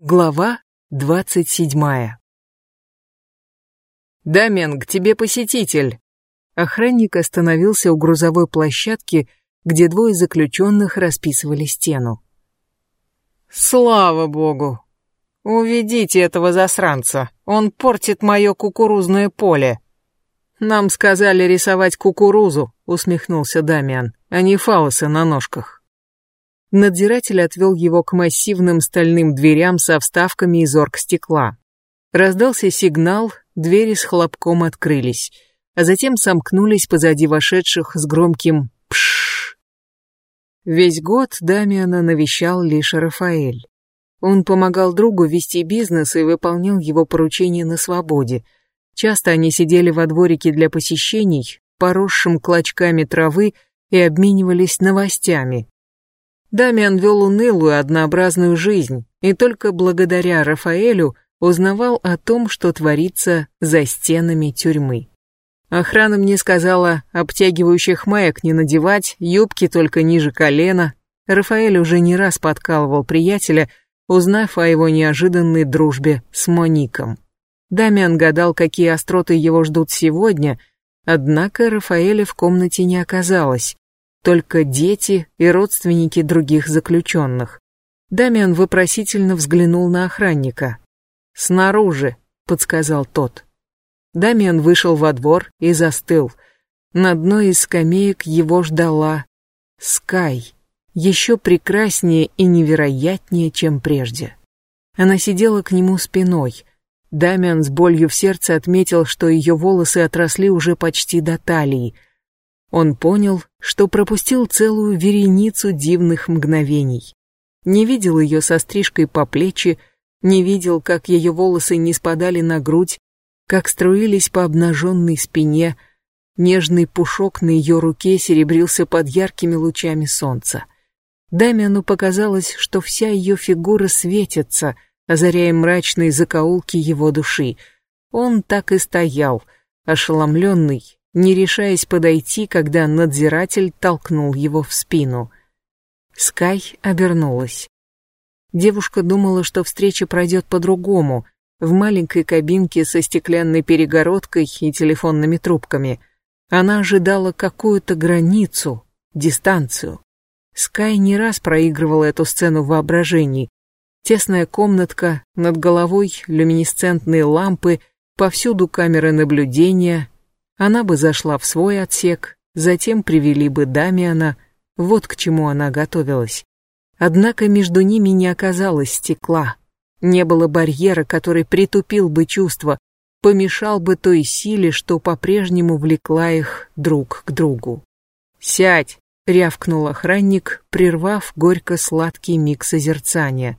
Глава двадцать седьмая «Дамен, к тебе посетитель!» Охранник остановился у грузовой площадки, где двое заключенных расписывали стену. «Слава богу! Уведите этого засранца, он портит мое кукурузное поле!» «Нам сказали рисовать кукурузу», — усмехнулся Дамиан, — «а не фалосы на ножках». Надзиратель отвел его к массивным стальным дверям со вставками из оргстекла. Раздался сигнал, двери с хлопком открылись, а затем сомкнулись позади вошедших с громким «пшшш». Весь год Дамиана навещал лишь Рафаэль. Он помогал другу вести бизнес и выполнял его поручения на свободе. Часто они сидели во дворике для посещений, поросшим клочками травы, и обменивались новостями. Дамиан вел унылую, однообразную жизнь, и только благодаря Рафаэлю узнавал о том, что творится за стенами тюрьмы. Охрана мне сказала, обтягивающих маек не надевать, юбки только ниже колена. Рафаэль уже не раз подкалывал приятеля, узнав о его неожиданной дружбе с Моником. Дамиан гадал, какие остроты его ждут сегодня, однако Рафаэля в комнате не оказалось, только дети и родственники других заключенных. Дамиан вопросительно взглянул на охранника. «Снаружи», — подсказал тот. Дамиан вышел во двор и застыл. На одной из скамеек его ждала Скай, еще прекраснее и невероятнее, чем прежде. Она сидела к нему спиной. Дамиан с болью в сердце отметил, что ее волосы отросли уже почти до талии. Он понял, что пропустил целую вереницу дивных мгновений. Не видел ее со стрижкой по плечи, не видел, как ее волосы не спадали на грудь, как струились по обнаженной спине, нежный пушок на ее руке серебрился под яркими лучами солнца. Дамиану показалось, что вся ее фигура светится, озаряя мрачные закоулки его души. Он так и стоял, ошеломленный, не решаясь подойти, когда надзиратель толкнул его в спину. Скай обернулась. Девушка думала, что встреча пройдет по-другому, в маленькой кабинке со стеклянной перегородкой и телефонными трубками. Она ожидала какую-то границу, дистанцию. Скай не раз проигрывала эту сцену в воображении. Тесная комнатка, над головой люминесцентные лампы, повсюду камеры наблюдения. Она бы зашла в свой отсек, затем привели бы Дамиана, вот к чему она готовилась. Однако между ними не оказалось стекла. Не было барьера, который притупил бы чувства, помешал бы той силе, что по-прежнему влекла их друг к другу. «Сядь!» — рявкнул охранник, прервав горько-сладкий миг созерцания.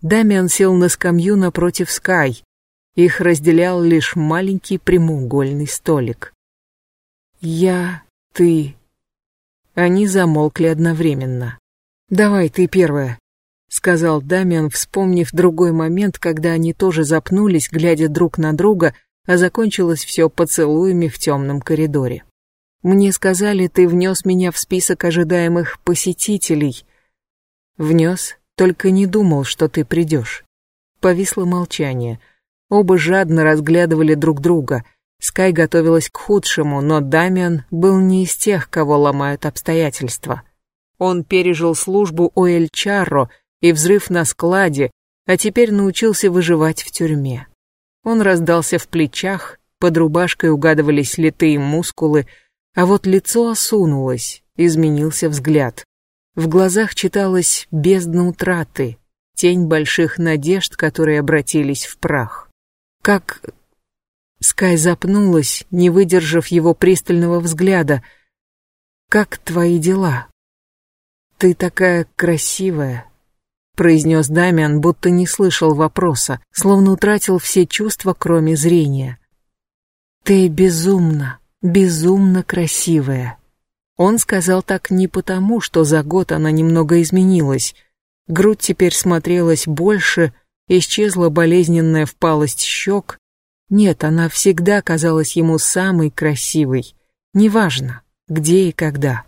Дамиан сел на скамью напротив Скай. Их разделял лишь маленький прямоугольный столик. «Я... ты...» Они замолкли одновременно. «Давай, ты первая», — сказал Дамиан, вспомнив другой момент, когда они тоже запнулись, глядя друг на друга, а закончилось все поцелуями в темном коридоре. «Мне сказали, ты внес меня в список ожидаемых посетителей». «Внес, только не думал, что ты придешь». Повисло молчание. Оба жадно разглядывали друг друга. Скай готовилась к худшему, но Дамиан был не из тех, кого ломают обстоятельства. Он пережил службу у Эль Чарро и взрыв на складе, а теперь научился выживать в тюрьме. Он раздался в плечах, под рубашкой угадывались литые мускулы, а вот лицо осунулось, изменился взгляд. В глазах читалась бездна утраты, тень больших надежд, которые обратились в прах. Как... Скай запнулась, не выдержав его пристального взгляда. «Как твои дела?» «Ты такая красивая», — произнес Дамиан, будто не слышал вопроса, словно утратил все чувства, кроме зрения. «Ты безумно, безумно красивая». Он сказал так не потому, что за год она немного изменилась. Грудь теперь смотрелась больше, исчезла болезненная впалость щек. Нет, она всегда казалась ему самой красивой. Неважно, где и когда.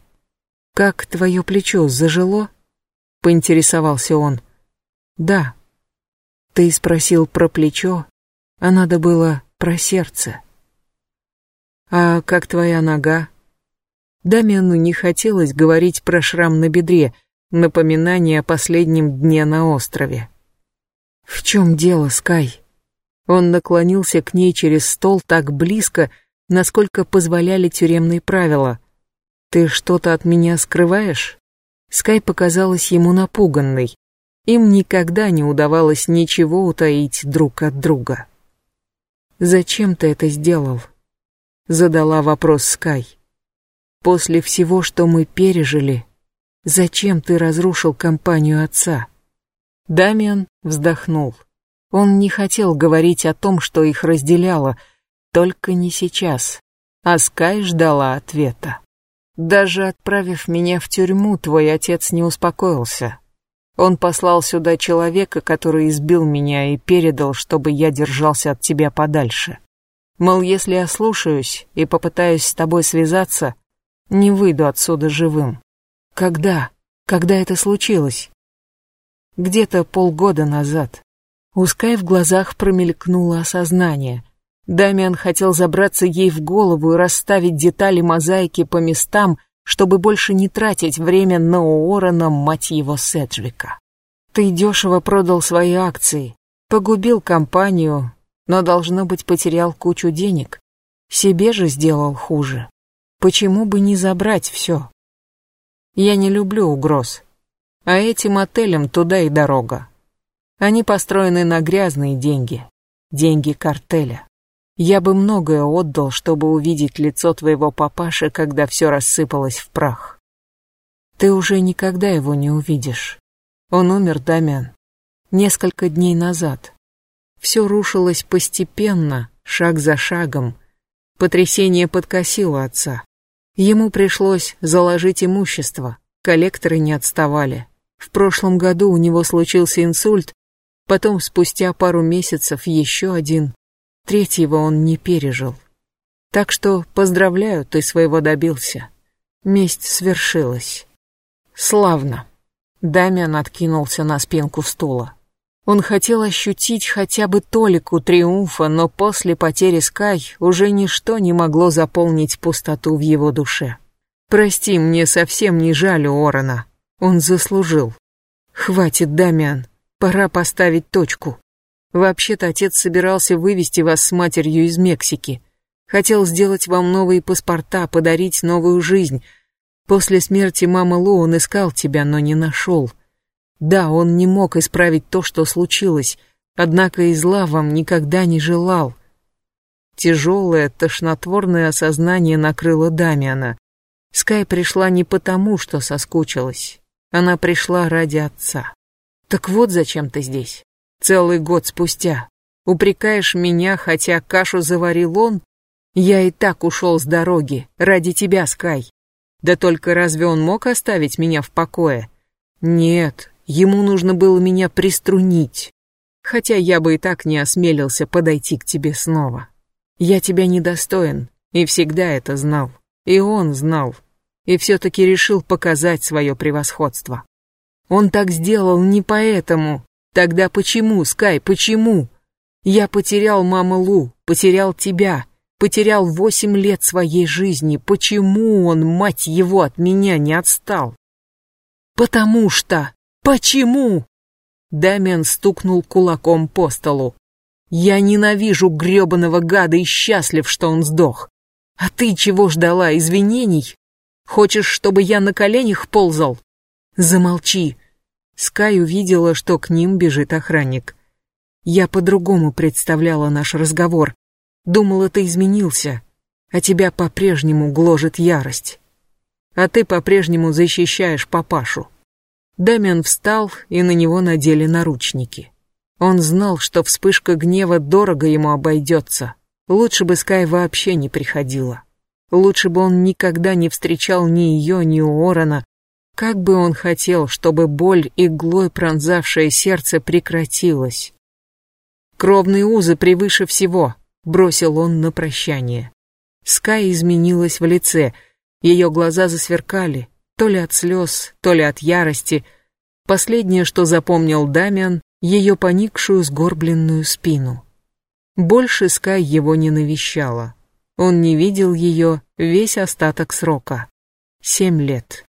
«Как твое плечо зажило?» — поинтересовался он. «Да». Ты спросил про плечо, а надо было про сердце. А как твоя нога? Дамиану не хотелось говорить про шрам на бедре, напоминание о последнем дне на острове. В чем дело, Скай? Он наклонился к ней через стол так близко, насколько позволяли тюремные правила. Ты что-то от меня скрываешь? Скай показалась ему напуганной. Им никогда не удавалось ничего утаить друг от друга. «Зачем ты это сделал?» Задала вопрос Скай. «После всего, что мы пережили, зачем ты разрушил компанию отца?» Дамиан вздохнул. Он не хотел говорить о том, что их разделяло, только не сейчас. А Скай ждала ответа. Даже отправив меня в тюрьму, твой отец не успокоился. Он послал сюда человека, который избил меня и передал, чтобы я держался от тебя подальше. Мол, если я слушаюсь и попытаюсь с тобой связаться, не выйду отсюда живым. Когда? Когда это случилось? Где-то полгода назад. У Скай в глазах промелькнуло осознание. Дамиан хотел забраться ей в голову и расставить детали мозаики по местам, чтобы больше не тратить время на Уоррена, мать его, Седжвика. Ты дешево продал свои акции, погубил компанию, но, должно быть, потерял кучу денег. Себе же сделал хуже. Почему бы не забрать все? Я не люблю угроз. А этим отелям туда и дорога. Они построены на грязные деньги. Деньги картеля. Я бы многое отдал, чтобы увидеть лицо твоего папаши, когда все рассыпалось в прах. Ты уже никогда его не увидишь. Он умер, Дамян, несколько дней назад. Все рушилось постепенно, шаг за шагом. Потрясение подкосило отца. Ему пришлось заложить имущество, коллекторы не отставали. В прошлом году у него случился инсульт, потом спустя пару месяцев еще один, Третьего он не пережил. Так что поздравляю, ты своего добился. Месть свершилась. Славно. Дамиан откинулся на спинку стула. Он хотел ощутить хотя бы толику триумфа, но после потери Скай уже ничто не могло заполнить пустоту в его душе. «Прости, мне совсем не жаль Орона. Он заслужил. Хватит, Дамиан, пора поставить точку. Вообще-то отец собирался вывести вас с матерью из Мексики. Хотел сделать вам новые паспорта, подарить новую жизнь. После смерти мамы Лу он искал тебя, но не нашел. Да, он не мог исправить то, что случилось, однако и зла вам никогда не желал. Тяжелое, тошнотворное осознание накрыло Дамиана. Скай пришла не потому, что соскучилась. Она пришла ради отца. Так вот зачем ты здесь. Целый год спустя. Упрекаешь меня, хотя кашу заварил он? Я и так ушел с дороги, ради тебя, Скай. Да только разве он мог оставить меня в покое? Нет, ему нужно было меня приструнить. Хотя я бы и так не осмелился подойти к тебе снова. Я тебя недостоин, и всегда это знал. И он знал. И все-таки решил показать свое превосходство. Он так сделал не поэтому, Тогда почему, Скай, почему? Я потерял маму Лу, потерял тебя, потерял восемь лет своей жизни. Почему он, мать его, от меня не отстал? Потому что... Почему? Дамиан стукнул кулаком по столу. Я ненавижу грёбаного гада и счастлив, что он сдох. А ты чего ждала, извинений? Хочешь, чтобы я на коленях ползал? Замолчи, Скай увидела, что к ним бежит охранник. Я по-другому представляла наш разговор. Думала, ты изменился, а тебя по-прежнему гложет ярость. А ты по-прежнему защищаешь папашу. Дамиан встал, и на него надели наручники. Он знал, что вспышка гнева дорого ему обойдется. Лучше бы Скай вообще не приходила. Лучше бы он никогда не встречал ни ее, ни Уоррена, как бы он хотел, чтобы боль иглой пронзавшее сердце прекратилась. «Кровные узы превыше всего», — бросил он на прощание. Скай изменилась в лице, ее глаза засверкали, то ли от слез, то ли от ярости. Последнее, что запомнил Дамиан, ее поникшую сгорбленную спину. Больше Скай его не навещала. Он не видел ее весь остаток срока. Семь лет.